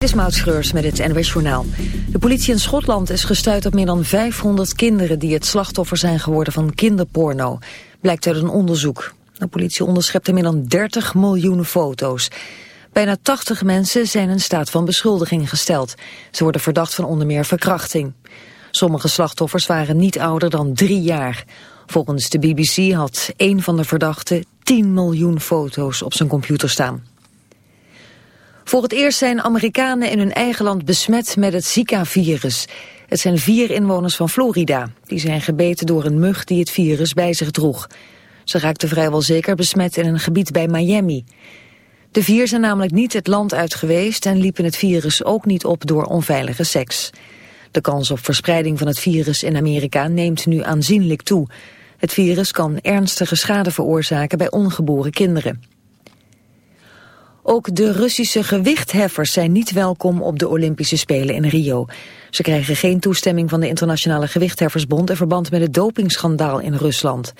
Dit is met het NWS Journaal. De politie in Schotland is gestuurd op meer dan 500 kinderen... die het slachtoffer zijn geworden van kinderporno. Blijkt uit een onderzoek. De politie onderschepte meer dan 30 miljoen foto's. Bijna 80 mensen zijn in staat van beschuldiging gesteld. Ze worden verdacht van onder meer verkrachting. Sommige slachtoffers waren niet ouder dan drie jaar. Volgens de BBC had één van de verdachten 10 miljoen foto's op zijn computer staan. Voor het eerst zijn Amerikanen in hun eigen land besmet met het Zika-virus. Het zijn vier inwoners van Florida. Die zijn gebeten door een mug die het virus bij zich droeg. Ze raakten vrijwel zeker besmet in een gebied bij Miami. De vier zijn namelijk niet het land uit geweest... en liepen het virus ook niet op door onveilige seks. De kans op verspreiding van het virus in Amerika neemt nu aanzienlijk toe. Het virus kan ernstige schade veroorzaken bij ongeboren kinderen. Ook de Russische gewichtheffers zijn niet welkom op de Olympische Spelen in Rio. Ze krijgen geen toestemming van de Internationale Gewichtheffersbond... in verband met het dopingschandaal in Rusland.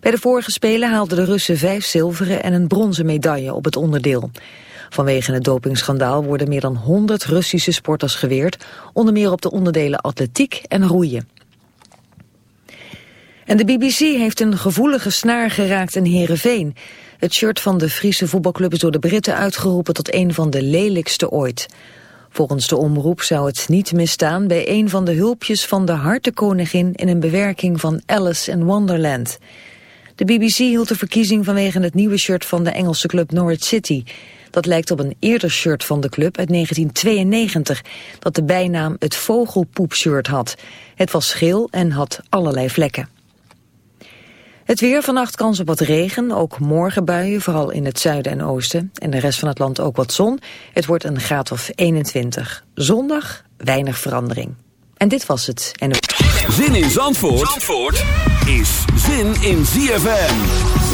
Bij de vorige Spelen haalden de Russen vijf zilveren en een bronzen medaille op het onderdeel. Vanwege het dopingschandaal worden meer dan 100 Russische sporters geweerd... onder meer op de onderdelen atletiek en roeien. En de BBC heeft een gevoelige snaar geraakt in Heerenveen... Het shirt van de Friese voetbalclub is door de Britten uitgeroepen tot een van de lelijkste ooit. Volgens de omroep zou het niet misstaan bij een van de hulpjes van de hartenkoningin in een bewerking van Alice in Wonderland. De BBC hield de verkiezing vanwege het nieuwe shirt van de Engelse club Norwich City. Dat lijkt op een eerder shirt van de club uit 1992, dat de bijnaam het vogelpoepshirt had. Het was geel en had allerlei vlekken. Het weer vannacht kans op wat regen, ook morgen buien, vooral in het zuiden en oosten. En de rest van het land ook wat zon. Het wordt een graad of 21. Zondag weinig verandering. En dit was het. Zin in Zandvoort, Zandvoort is zin in. ZFM.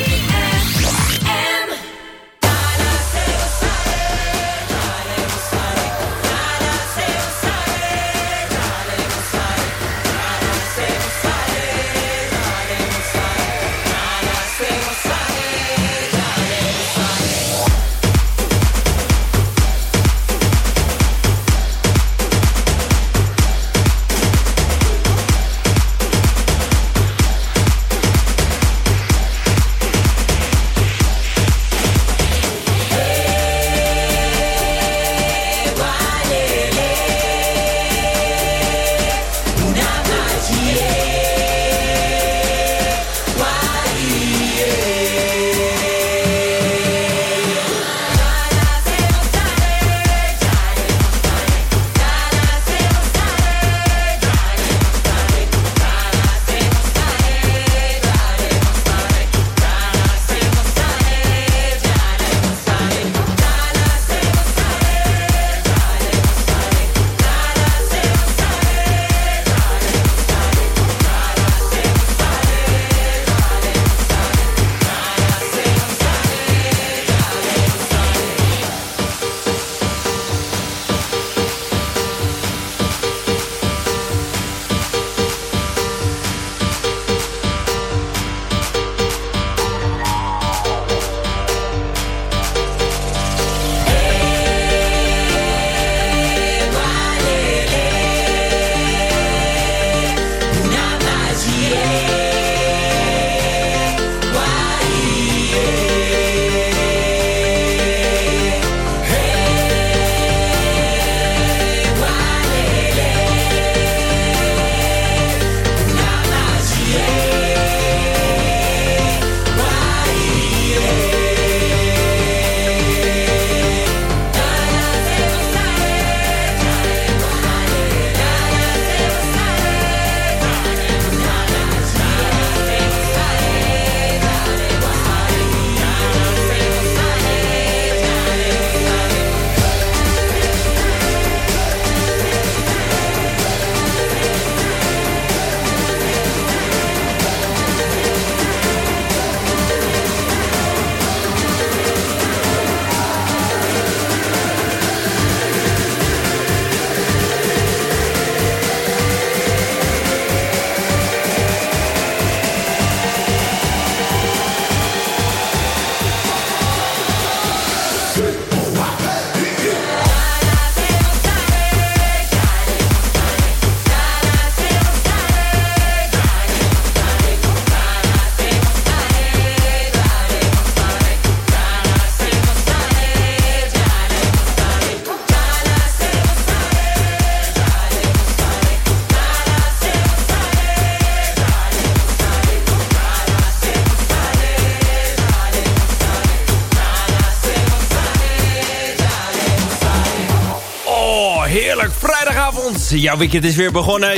Jouw weekend is weer begonnen.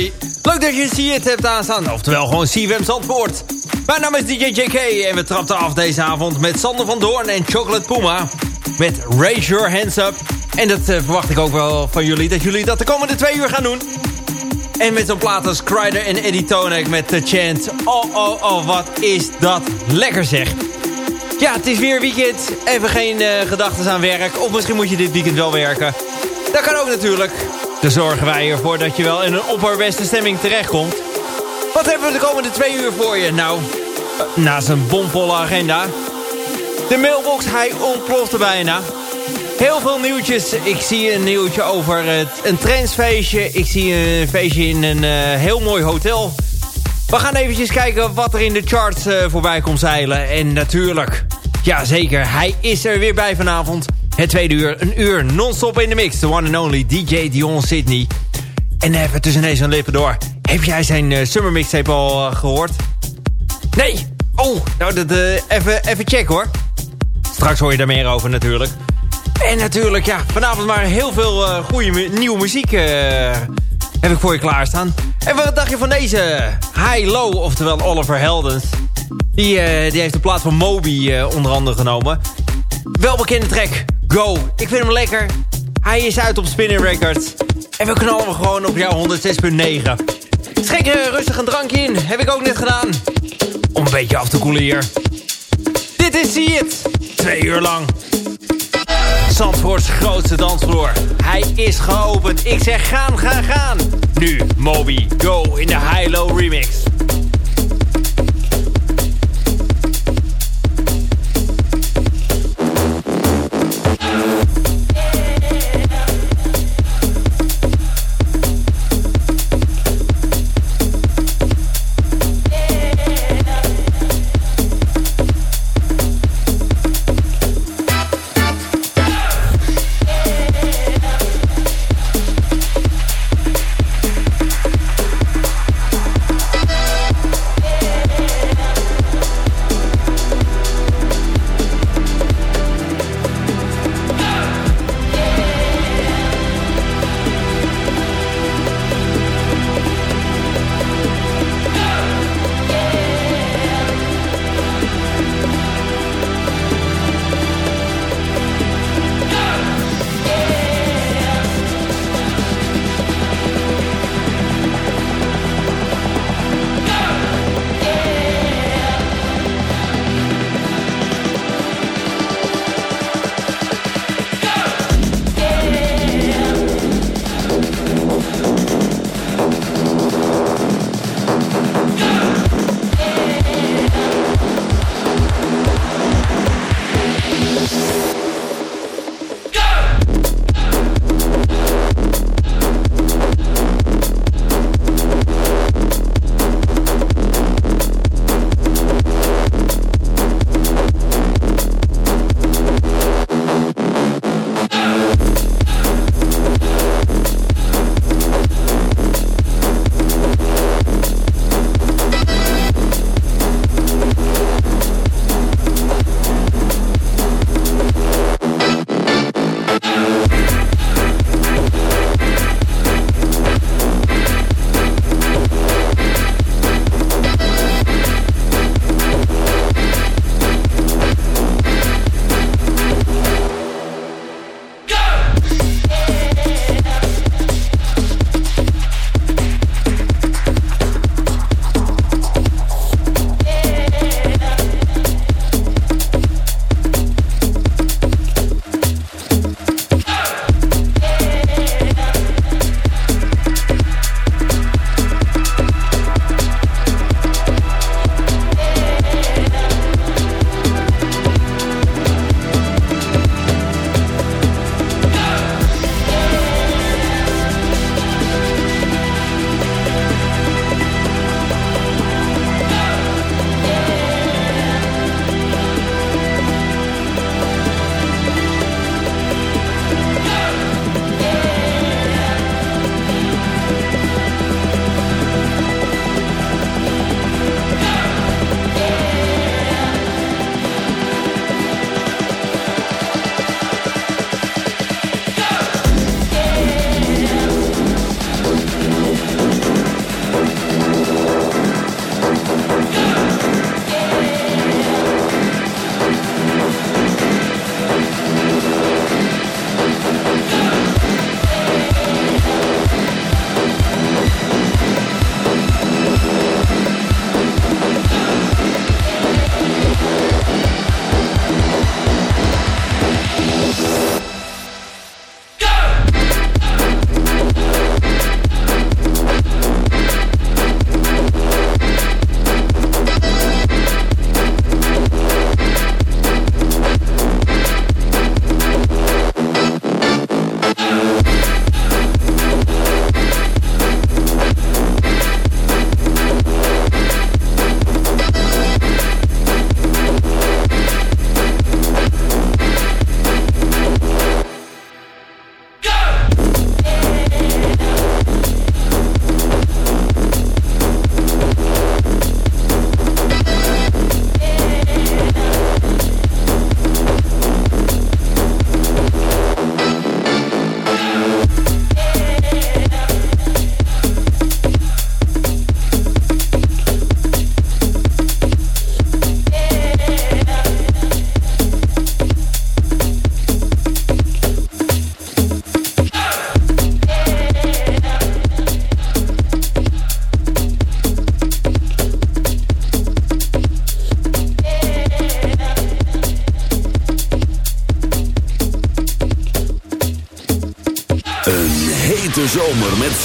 Leuk dat je het hebt aanstaan. Oftewel gewoon CWM Zandvoort. Mijn naam is DJ JK en we trapten af deze avond met Sander van Doorn en Chocolate Puma. Met Raise Your Hands Up. En dat uh, verwacht ik ook wel van jullie. Dat jullie dat de komende twee uur gaan doen. En met zo'n plaat als en Eddie Tonek met de chant. Oh, oh, oh, wat is dat lekker zeg. Ja, het is weer weekend. Even geen uh, gedachten aan werk. Of misschien moet je dit weekend wel werken. Dat kan ook natuurlijk. Dan zorgen wij ervoor dat je wel in een opperbeste stemming terechtkomt. Wat hebben we de komende twee uur voor je? Nou, naast een bomvolle agenda. De mailbox, hij ontplofte bijna. Heel veel nieuwtjes. Ik zie een nieuwtje over het, een trendsfeestje. Ik zie een feestje in een uh, heel mooi hotel. We gaan eventjes kijken wat er in de charts uh, voorbij komt zeilen. En natuurlijk, ja zeker, hij is er weer bij vanavond. Het tweede uur, een uur non-stop in de mix. The one and only DJ Dion Sydney. En even tussen deze en lippen door. Heb jij zijn uh, summer mixtape al uh, gehoord? Nee! Oh, nou, dat, uh, even, even check hoor. Straks hoor je daar meer over natuurlijk. En natuurlijk, ja, vanavond maar heel veel goede nieuwe muziek heb ik voor je klaarstaan. En wat dacht je van deze High Low, oftewel Oliver Heldens? Die, die heeft de plaats van Moby onder andere genomen. Welbekende track. Go. Ik vind hem lekker. Hij is uit op Spinning Records. En we knallen gewoon op jouw 106.9. Schenk er rustig een drankje in. Heb ik ook net gedaan. Om een beetje af te koelen hier. Dit is See. Twee uur lang. Zandvoorts grootste dansvloer. Hij is geopend. Ik zeg gaan, gaan, gaan. Nu Moby Go in de High-Low remix.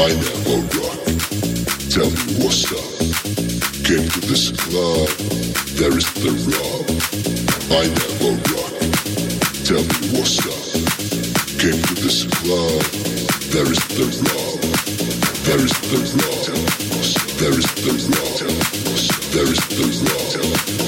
I never run. Tell me what's up. Came to this club, there is the rub. I never run. Tell me what's up. Came to this club, there is the rub. There is the rub. There is the rub. There is the rub.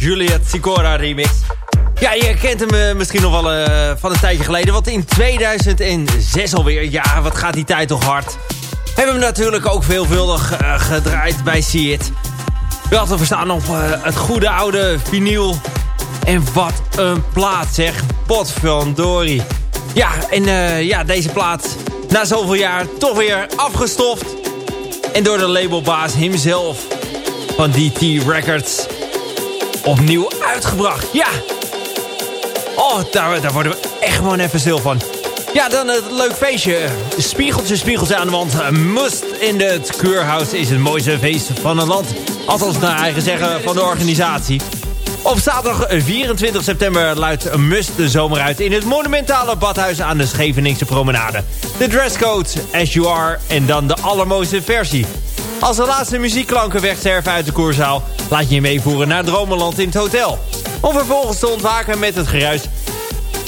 Juliet Sicora remix. Ja, je kent hem uh, misschien nog wel uh, van een tijdje geleden. Want in 2006 alweer, ja, wat gaat die tijd toch hard. Hebben we natuurlijk ook veelvuldig uh, gedraaid bij See It. We hadden verstaan op het goede oude vinyl. En wat een plaat zeg, pot van Dory. Ja, en ja, deze plaat na zoveel jaar toch weer afgestoft. En door de labelbaas himself van DT Records opnieuw uitgebracht. Ja! Oh, daar, daar worden we echt gewoon even stil van. Ja, dan het leuk feestje. Spiegeltje, spiegeltje aan de wand. Must in het Keurhuis is het mooiste feest van het land. Althans naar eigen zeggen van de organisatie. Op zaterdag 24 september luidt Must de zomer uit... in het monumentale badhuis aan de Scheveningse promenade. De dresscode, as you are, en dan de allermooiste versie. Als de laatste muziekklanken wegsterven uit de koerzaal... laat je je meevoeren naar Dromenland in het hotel. Om vervolgens te ontwaken met het geruis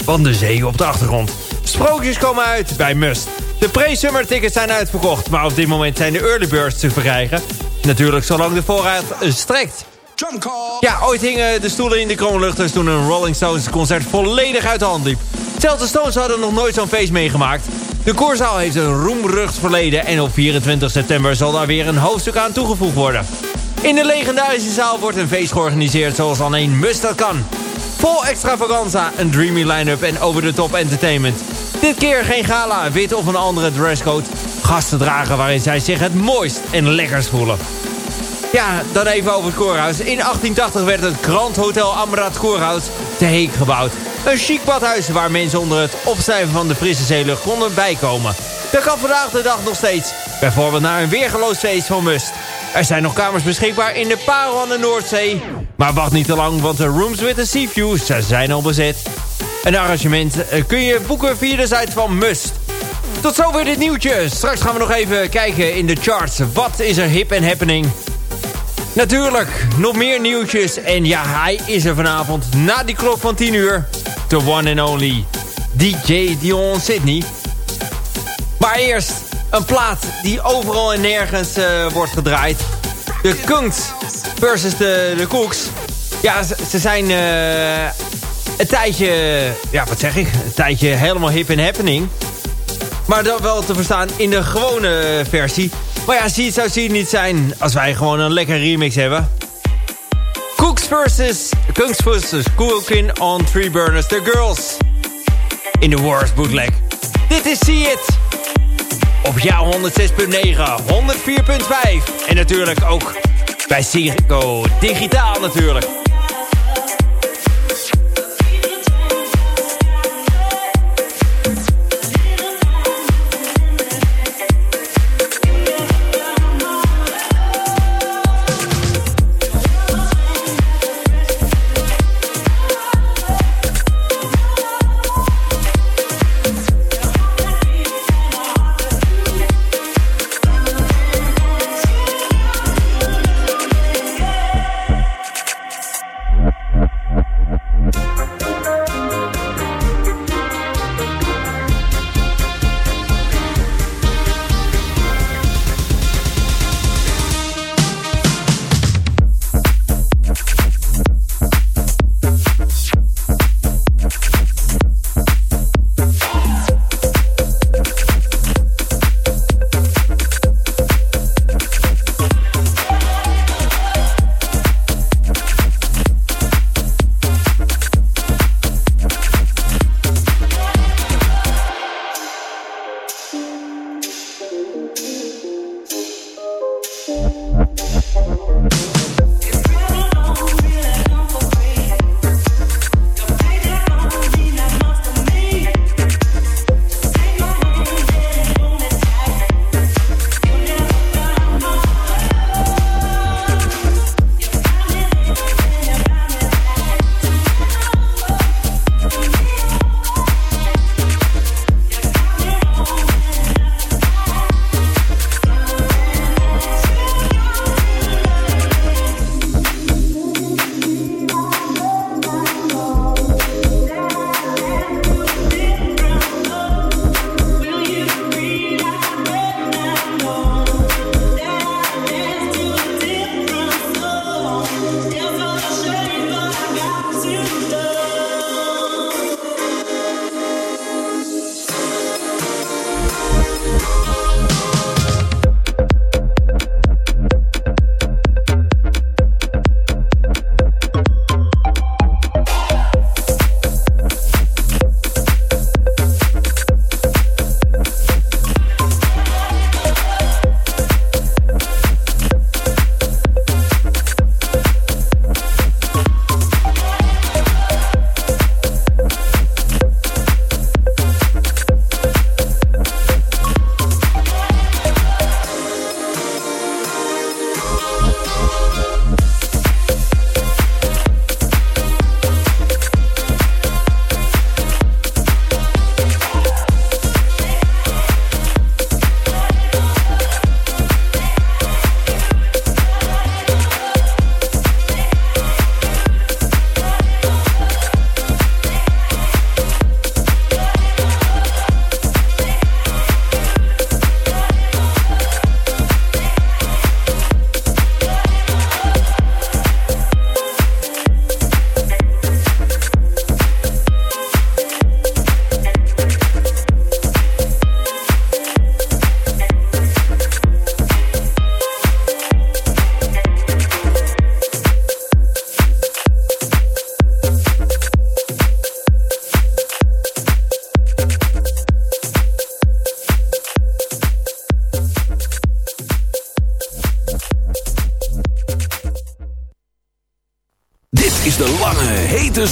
van de zee op de achtergrond. Sprookjes komen uit bij Must. De pre-summer tickets zijn uitverkocht... maar op dit moment zijn de early birds te verkrijgen. Natuurlijk zolang de voorraad strekt. Ja, ooit hingen de stoelen in de kroonluchters toen een Rolling Stones concert volledig uit de hand liep. Zelfs de Stones hadden nog nooit zo'n feest meegemaakt. De koorzaal heeft een roemrucht verleden en op 24 september zal daar weer een hoofdstuk aan toegevoegd worden. In de legendarische zaal wordt een feest georganiseerd zoals alleen Must dat kan. Vol extravaganza, een dreamy line-up en over-the-top entertainment. Dit keer geen gala, wit of een andere dresscode. Gasten dragen waarin zij zich het mooist en lekkerst voelen. Ja, dan even over het koorhuis. In 1880 werd het Grand Hotel Amrad Koorhuis te Heek gebouwd. Een chic badhuis waar mensen onder het opstijven van de frisse zeelucht konden bijkomen. Dat kan vandaag de dag nog steeds. Bijvoorbeeld naar een weergeloos feest van Must. Er zijn nog kamers beschikbaar in de Parel aan de Noordzee. Maar wacht niet te lang, want de Rooms with a Sea View zijn al bezet. Een arrangement eh, kun je boeken via de site van Must. Tot zover dit nieuwtje. Straks gaan we nog even kijken in de charts. Wat is er hip en happening? Natuurlijk, nog meer nieuwtjes. En ja, hij is er vanavond na die klok van 10 uur. The one and only DJ Dion Sydney. Maar eerst een plaat die overal en nergens uh, wordt gedraaid. De Kunks versus de, Cooks. Ja, ze, zijn uh, een tijdje, ja wat zeg ik, een tijdje helemaal hip en happening. Maar dat wel te verstaan in de gewone versie. Maar ja, zie, het zou zie niet zijn als wij gewoon een lekker remix hebben. Cooks versus... Cooks versus Cookin on Three Burners. The Girls. In the worst bootleg. Dit is See It. Op jouw 106.9, 104.5. En natuurlijk ook bij Circo Digitaal natuurlijk.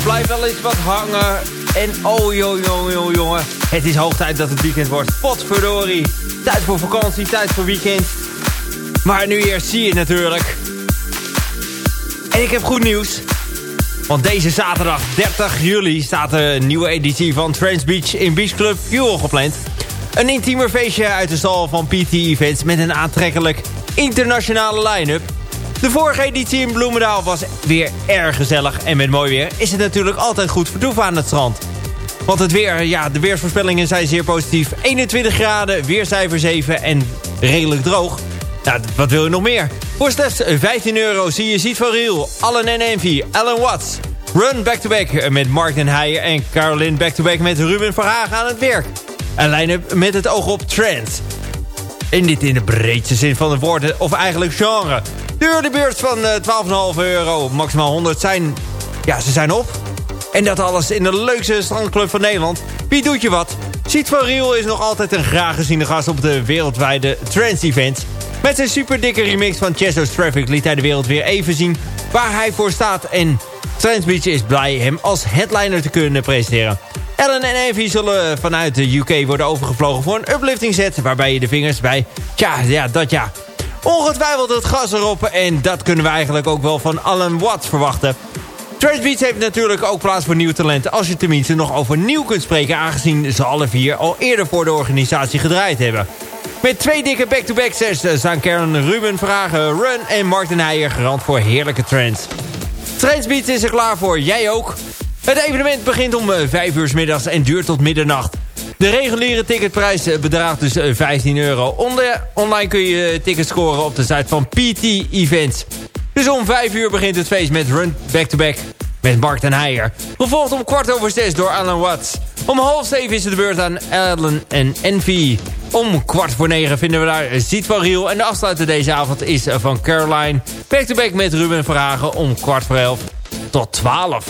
Schuiven, blijf wel eens wat hangen. En oh joh, joh, joh, jongen. Het is hoog tijd dat het weekend wordt. Potverdorie. Tijd voor vakantie, tijd voor weekend. Maar nu eerst zie je natuurlijk. En ik heb goed nieuws. Want deze zaterdag 30 juli staat een nieuwe editie van Trans Beach in Beach Club Fuel gepland. Een intiemer feestje uit de stal van PT Events met een aantrekkelijk internationale line-up. De vorige editie in Bloemendaal was weer erg gezellig. En met mooi weer is het natuurlijk altijd goed vertoeven aan het strand. Want het weer, ja, de weersvoorspellingen zijn zeer positief. 21 graden, weercijfer 7 en redelijk droog. Nou, wat wil je nog meer? Voor slechts 15 euro zie je Ziet van Riel, Allen en Envy, Alan Watts. Run back-to-back met Mark den Heijer en Caroline back-to-back met Ruben Verhagen aan het werk. Een line-up met het oog op trends. En dit in de breedste zin van het woord, of eigenlijk genre. De beurt van 12,5 eh, euro, maximaal 100 zijn... Ja, ze zijn op. En dat alles in de leukste strandclub van Nederland. Wie doet je wat? Siet van Riel is nog altijd een graag geziene gast op de wereldwijde trance events. Met zijn super dikke remix van Chesto's Traffic liet hij de wereld weer even zien waar hij voor staat. En Trance Beach is blij hem als headliner te kunnen presenteren. Ellen en Evie zullen vanuit de UK worden overgevlogen voor een uplifting set... waarbij je de vingers bij, tja, ja, dat ja. Ongetwijfeld het gas erop en dat kunnen we eigenlijk ook wel van Alan Watts verwachten. Trash Beats heeft natuurlijk ook plaats voor nieuw talent... als je tenminste nog over nieuw kunt spreken... aangezien ze alle vier al eerder voor de organisatie gedraaid hebben. Met twee dikke back-to-back sets eh, staan Karen Ruben Vragen, Run en Martin Heijer garant voor heerlijke trends. Trends Beats is er klaar voor, jij ook? Het evenement begint om 5 eh, uur s middags en duurt tot middernacht. De reguliere ticketprijs eh, bedraagt dus 15 euro. online kun je tickets scoren op de site van PT Events. Dus om 5 uur begint het feest met Run Back-to-Back met Mark ten Heijer. Gevolgd om kwart over 6 door Alan Watts. Om half 7 is het de beurt aan Alan en Envy. Om kwart voor 9 vinden we daar Ziet van Riel. En de afsluiter deze avond is van Caroline. Back-to-back met Ruben Verhagen om kwart voor 11 tot 12.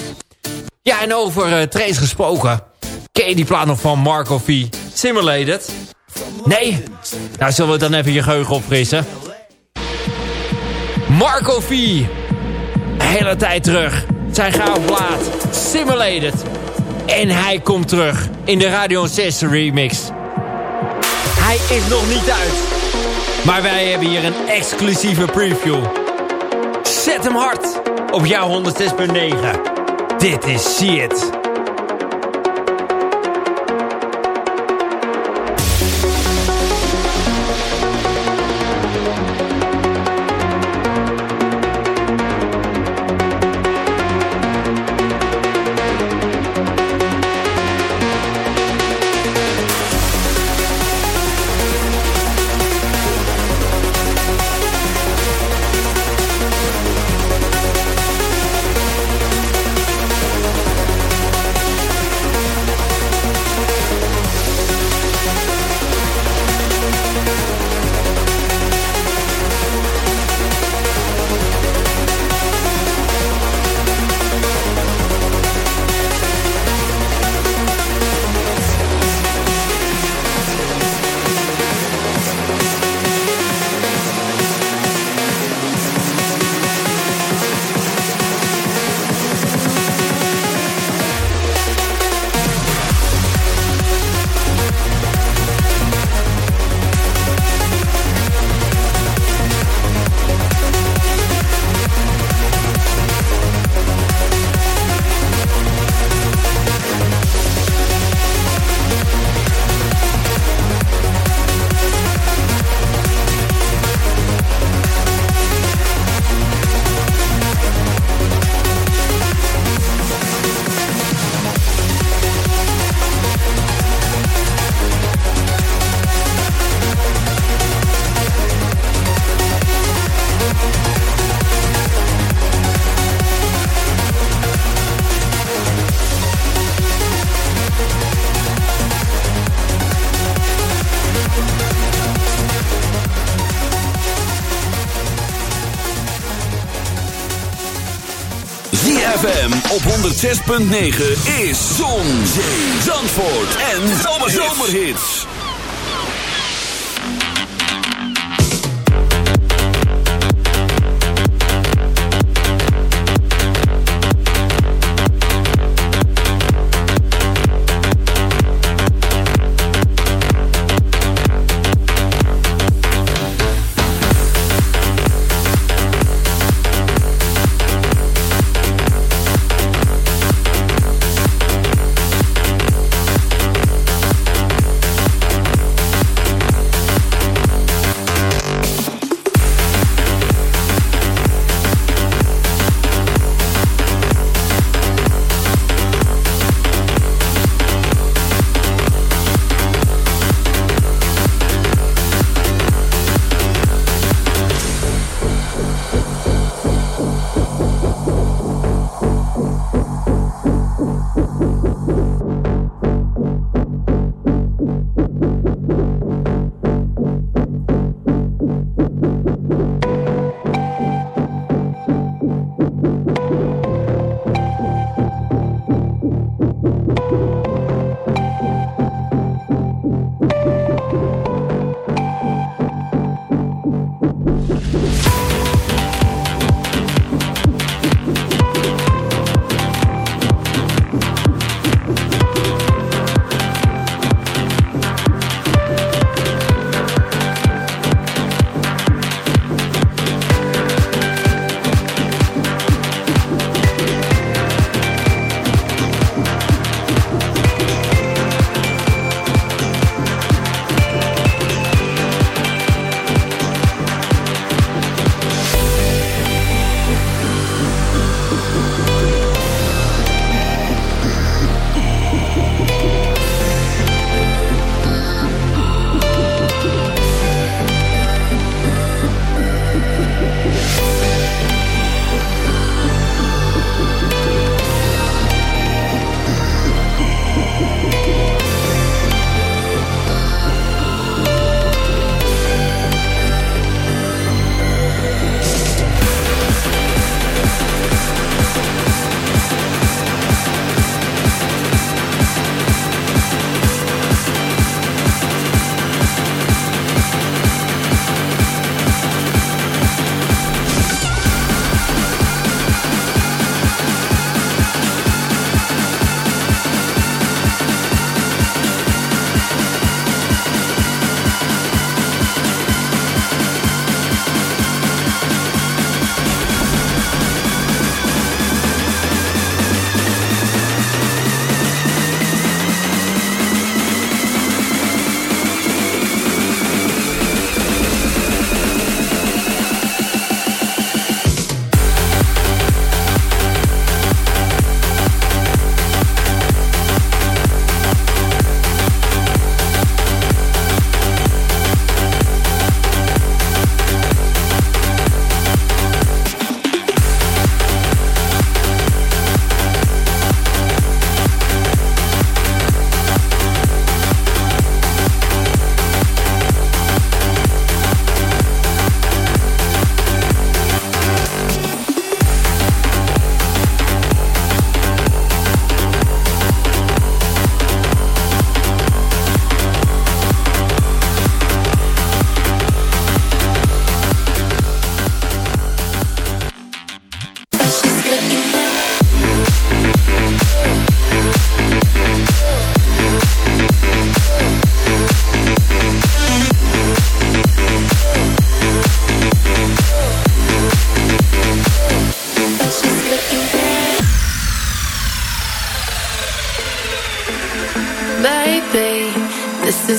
Ja, en over uh, trains gesproken. Ken je die plaat nog van Marco V? Simulated? Nee? Nou, zullen we dan even je geheugen opfrissen? Marco V. Hele tijd terug. Zijn gaaf plaat. Simulated. En hij komt terug in de Radio 6 remix. Hij is nog niet uit. Maar wij hebben hier een exclusieve preview. Zet hem hard op jouw 106.9. Dit is See 106.9 is Zon, Zee, Zandvoort en Zomerhits. Baby,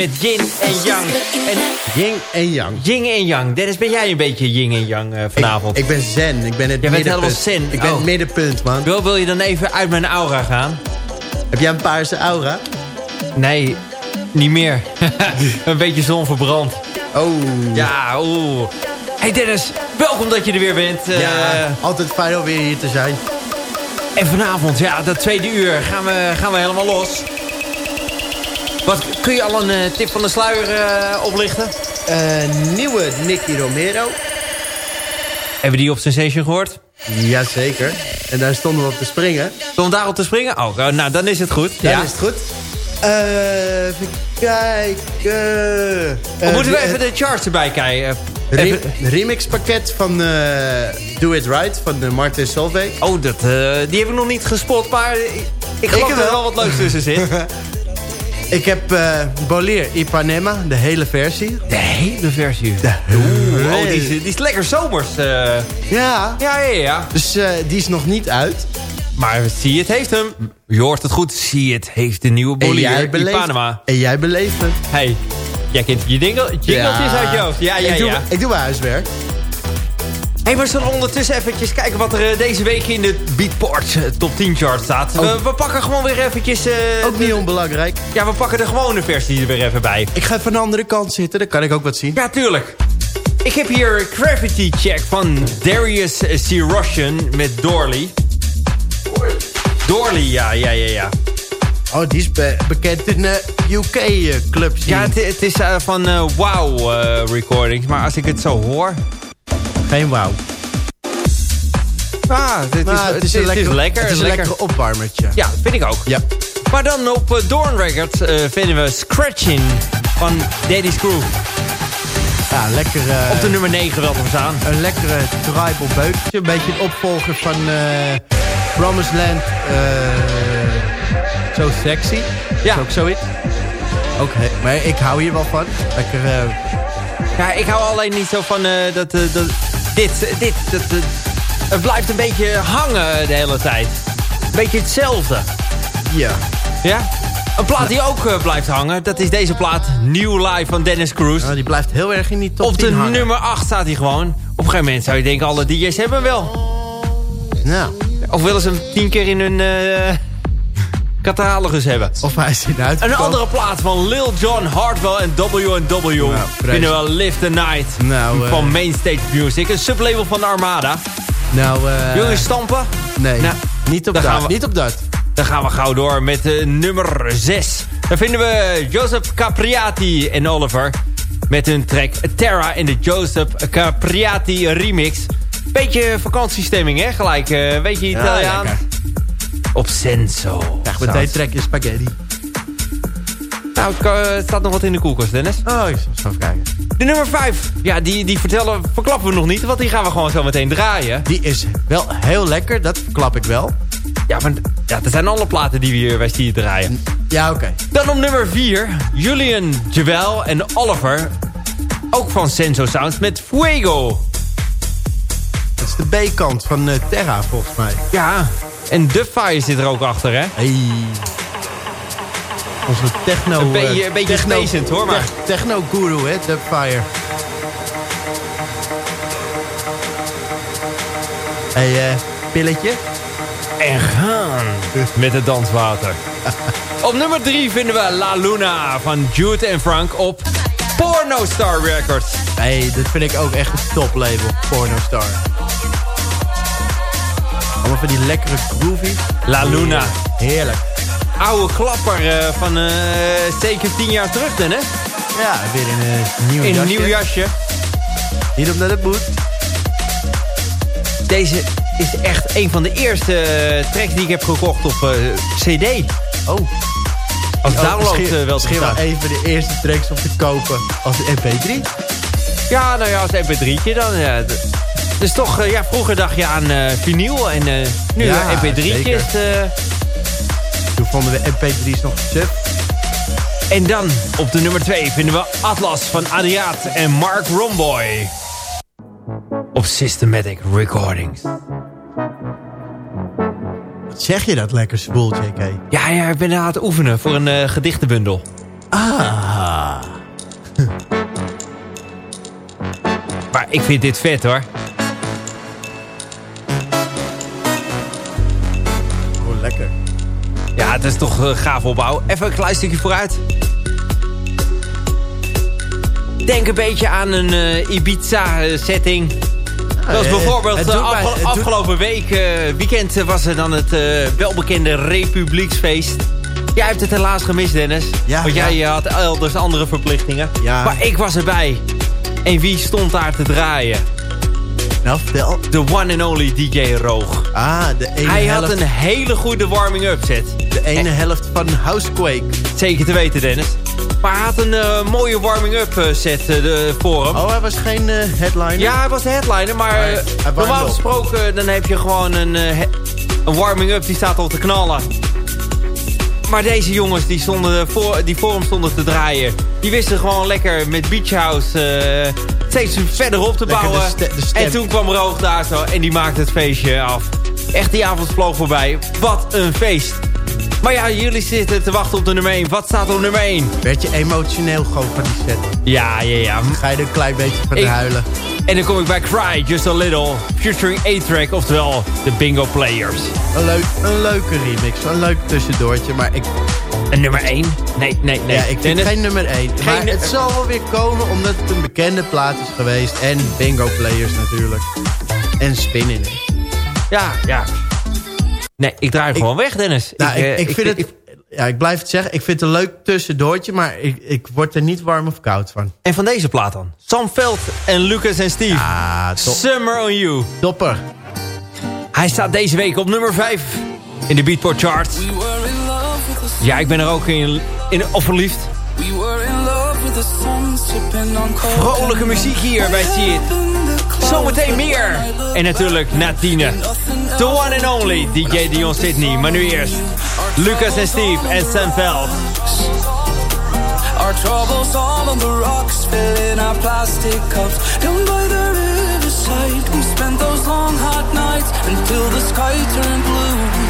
Met Yin en Yang. En yin en Yang. Yin en Yang. Dennis, ben jij een beetje Yin en Yang uh, vanavond? Ik, ik, ben zen. Ik ben het Jij bent helemaal zen. Ik ben oh. het middenpunt, man. Wil, wil je dan even uit mijn aura gaan? Heb jij een paarse aura? Nee, niet meer. een beetje zonverbrand. Oh. Ja, oeh. Hey Dennis, welkom dat je er weer bent. Ja, uh, altijd fijn om weer hier te zijn. En vanavond, ja, dat tweede uur gaan we, gaan we helemaal los. Wat, kun je al een uh, tip van de sluier uh, oplichten? Uh, nieuwe Nicky Romero. Hebben we die op Sensation gehoord? Jazeker. En daar stonden we op te springen. Stonden we daar op te springen? Oh, nou, dan is het goed. Dan ja. is het goed. Eh, even kijken. Eh, moeten we eh, even de charts erbij kijken? re- Even- remixpakket van eh, Do It Right van uh, Martin Solveig. Oh, dat, eh, die heb ik nog niet gespot, maar ik, ik geloof heb dat er wel. wel wat leuks tussen zit. Ik heb eh Bolier Ipanema, de hele versie. De hele versie. Oeh, oh, die, is, die is lekker zomers. eh. Ja, ja, ja, ja. dus eh, die is nog niet uit. Maar zie het heeft hem. Je hoort het goed. Zie het heeft de nieuwe beleeft, Panama. en jij beleeft het. Hey, jij kent je dingle, jingeltjes uit je hoofd. Ja, ja, ik doe, ja. Ik doe mijn huiswerk. Hey, we zullen ondertussen eventjes kijken wat er eh, deze week in de Beatport eh, top 10 chart staat. We, Oh. we pakken gewoon weer eventjes... eh, Ook niet onbelangrijk. Ja, we pakken de gewone versie er weer even bij. Ik ga even aan de andere kant zitten, dan kan ik ook wat zien. Ja, tuurlijk. Ik heb hier Gravity Check van Darius C. Russian met Dorley. Dorley, ja, ja, ja, ja. Oh, die is be- bekend in de UK-clubs. Ja, het, het is van Wow Recordings, maar als ik het zo hoor... Geen wauw. Ah, het is, het is, het is lekker. Het is een lekker. opwarmertje. Ja, vind ik ook. Ja. Maar dan op uh, Dawn Records eh, vinden we Scratching van Daddy's Groove. Ja, lekker. eh, Op de nummer 9 wel te verstaan. Een lekkere tribal beukje. Een beetje een opvolger van eh Promised Land. eh so sexy. Ja. Is ook zoiets. Ook, he- maar ik hou hier wel van. Lekker. eh, Ja, ik hou alleen niet zo van eh, dat, eh, dat... Dit, dit, dat... het blijft een beetje hangen de hele tijd. Een beetje hetzelfde. ja. Ja? Een plaat die ook eh, blijft hangen, dat is deze plaat New Live van Dennis Cruz. Die blijft heel erg in die top Op 10 de hangen. nummer 8 staat hij gewoon. Op een gegeven moment zou je denken, alle DJ's hebben hem wel. Nou, Of willen ze hem tien keer in hun eh catalogus hebben. of hij is eruit. Een andere plaat van Lil Jon, Hardwell en W&W. Nou, vinden we Live the Night Nou, eh. van Mainstage Music. Een sublabel van de Armada. Nou, eh Wil je stampen? Nee, Nou, niet, op dan dat, gaan we- niet op dat. Dan gaan we gauw door met eh, nummer 6. Daar vinden we Joseph Capriati en Oliver. Met hun track Terra in de Joseph Capriati remix. Beetje vakantiestemming, hè? Gelijk, eh beetje Italiaan. Op Senso. Krijg meteen trek je spaghetti. Nou, het kan- het staat nog wat in de koelkast, Dennis. Oh, ik zal even kijken. De nummer 5. Ja, die, die vertellen, verklappen we nog niet, want die gaan we gewoon zo meteen draaien. Die is wel heel lekker, dat klap ik wel. Ja, maar ja, dat zijn alle platen die we hier bij Stier draaien. Ja, oké. Dan op nummer 4. Julian, Joel en Oliver. Ook van Senso Sounds met Fuego. Dat is de B-kant van eh, Terra, volgens mij. Ja, en Dubfire zit er ook achter, hè? Hey. Onze techno... Een beetje- eh, een beetje techno, spacend, hoor, maar. tech- Techno-guru, hè, Dubfire. Hey, eh, pilletje. En gaan met het danswater. op nummer 3 vinden we La Luna van Jude en Frank op Porno Star Records. Hey, dat vind ik ook echt een toplabel. Pornostar. Van die lekkere groovies. La Luna. Heerlijk. Oude klapper eh, van eh, zeker 10 jaar terug, dan, hè? Ja, weer in een nieuw In een jasje. nieuw jasje. Niet omdat het moet. Deze is echt een van de eerste eh, tracks die ik heb gekocht op eh, CD. Oh. Als download misschien, eh, wel te even de eerste tracks om te kopen als mp3. Ja, nou ja, als mp3'tje dan. Ja. Dus toch, eh, ja, vroeger dacht je aan eh vinyl en eh, nu Ja, een mp3'tje. zeker. is, eh, Toen vonden we mp3's nog sub. en dan op de nummer 2 vinden we Atlas van Adriaat en Mark Romboy. Op Systematic Recordings. Wat zeg je dat lekker spoel, JK? Ja, ja, ik ben aan het oefenen voor een eh, gedichtenbundel. Ah. Maar ik vind dit vet hoor. Het is toch uh, gaaf opbouw. Even een klein stukje vooruit. Denk een beetje aan een eh, Ibiza-setting. Zoals eh, bijvoorbeeld eh, mij- afgelopen week, eh, weekend, eh, was er dan het eh, welbekende Republieksfeest. Jij hebt het helaas gemist, Dennis. Ja, want jij ja. eh, had elders andere verplichtingen. Ja. Maar ik was erbij. En wie stond daar te draaien? Nou, vertel. De one and only DJ Roog. Ah, de ene Hij helft, had een hele goede warming-up set. de ene helft van Housequake. Zeker te weten, Dennis. Maar hij had een eh, mooie warming-up eh, set eh, de, voor hem. Oh, hij was geen eh, headliner? Ja, hij was de headliner, maar eh, normaal gesproken eh, dan heb je gewoon een, eh, warming-up die staat al te knallen. Maar deze jongens die, stonden voor, die voor hem stonden te draaien, die wisten gewoon lekker met Beach House eh, steeds verder op te de bouwen. de en toen kwam Roog daar zo en die maakte het feestje af. Echt, die avond vloog voorbij. Wat een feest. Maar ja, jullie zitten te wachten op de nummer 1. Wat staat er op nummer 1? Werd je emotioneel gewoon van die set? Ja, ja, ja. Ga je er een klein beetje van Ik- huilen? En dan kom ik bij Cry, Just a Little, featuring A-Track, oftewel de Bingo Players. Een, leuk, een leuke remix, een leuk tussendoortje. Maar ik, En nummer 1? Nee, nee, nee. ja, ik vind Dennis? geen nummer 1. Geen maar het zal wel weer komen omdat het een bekende plaat is geweest. En bingo players natuurlijk. En spin in it. Ja, ja. Nee, ik draai gewoon weg, Dennis. Nou, ik, eh, ik, vind het... ja, ik blijf het zeggen. Ik vind het een leuk tussendoortje. Maar ik, ik word er niet warm of koud van. En van deze plaat dan? Sam Veld en Lucas en Steve. Ah, top, Summer on You. topper. Hij staat deze week op nummer 5 in de Beatport Charts. Ja, ik ben er ook in, in of verliefd. We were in love with the sun, sipping on coke. Vrolijke muziek hier bij It. Zometeen meer. En natuurlijk Natine. The one and only DJ Dion Sydney. Maar nu eerst Lucas en Steve en Sam Veld. Our troubles all on the rocks, filling our plastic cups. Down by the riverside, we spent those long hot nights until the sky turned blue.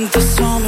siento song.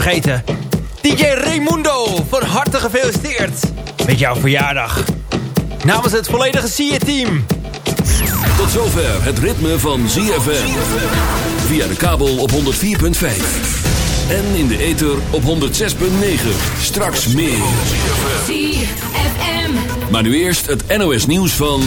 Vergeten... DJ Raimundo, van harte gefeliciteerd. Met jouw verjaardag. Namens het volledige SIA-team. Tot zover het ritme van ZFM. Via de kabel op 104.5. En in de ether op 106.9. Straks meer. ZFM. Maar nu eerst het NOS nieuws van...